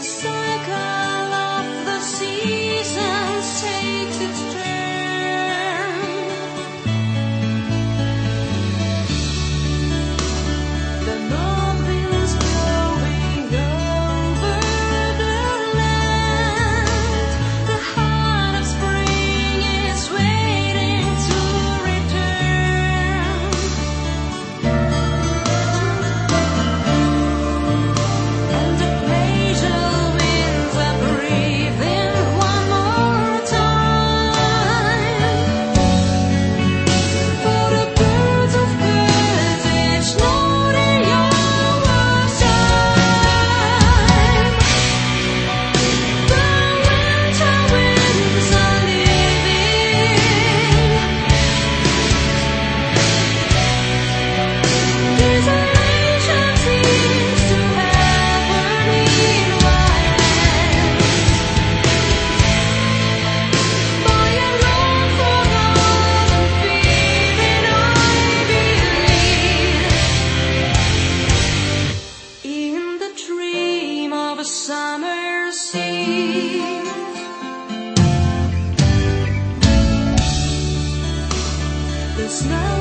the sun. It's not.